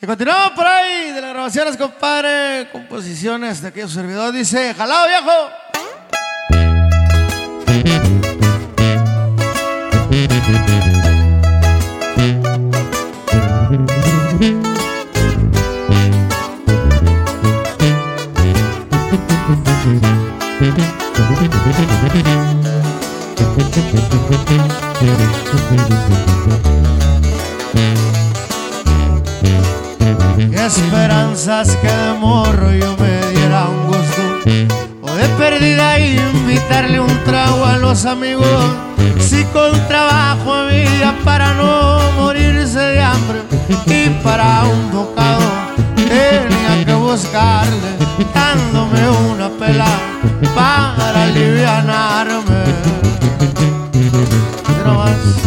Y continuamos por ahí de las grabaciones, compadre. Composiciones de aquellos servidores. Dice, jalado viejo. esperanzas que de morro yo me diera un gusto. O de perdida invitarle un trago a los amigos. Si con trabajo había para no morirse de hambre. Y para un bocado tenía que buscarle Dándome una pela para alivianarme. Nomás.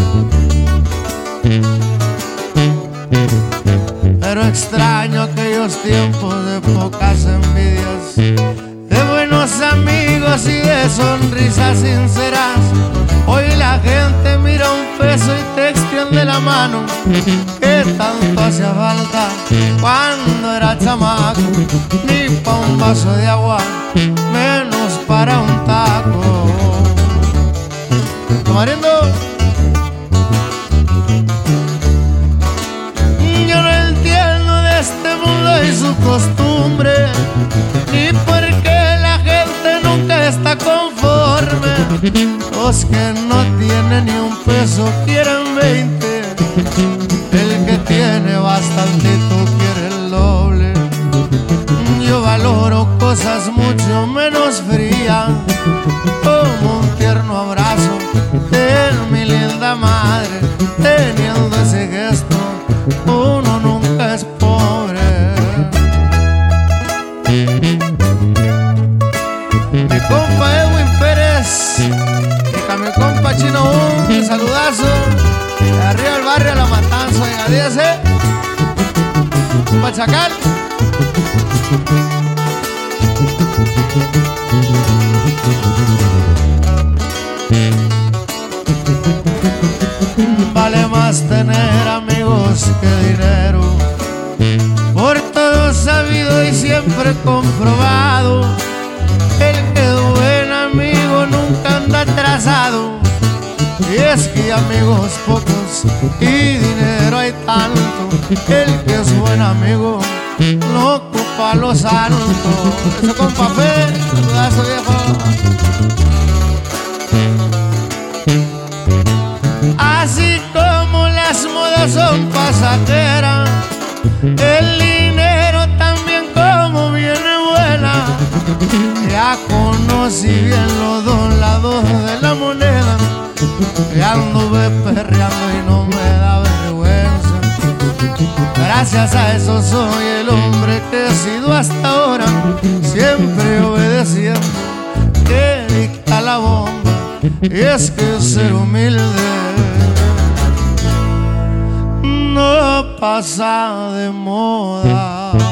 Extraño aquellos tiempos de pocas envidias, de buenos amigos y de sonrisas sinceras. Hoy la gente mira un peso y te extiende la mano. Que tanto hacía falta cuando era chamaco, ni pa' un vaso de agua, menos para un taco. Tomariendo. Los que no tienen ni un peso quieren 20, el que tiene bastantito quiere el doble. Yo valoro cosas mucho menos frías, como un tierno abrazo de mi linda madre, teniendo ese gesto uno nunca es pobre. Mi compa arriba el barrio La Matanza, y dígase. Pachacal. Vale más tener amigos que dinero. Por todo sabido y siempre comprobado. El que buen amigo nunca anda atrasado. Y es que amigos pocos y dinero hay tanto. El que es buen amigo no ocupa lo santo. Eso con papel, saludazo viejo. Así como las modas son pasajeras, el dinero también como viene buena. Ya conocí bien los dos Gracias a eso soy el hombre que he sido hasta ahora, siempre obedeciendo, que dicta la bomba. Y es que ser humilde no pasa de moda.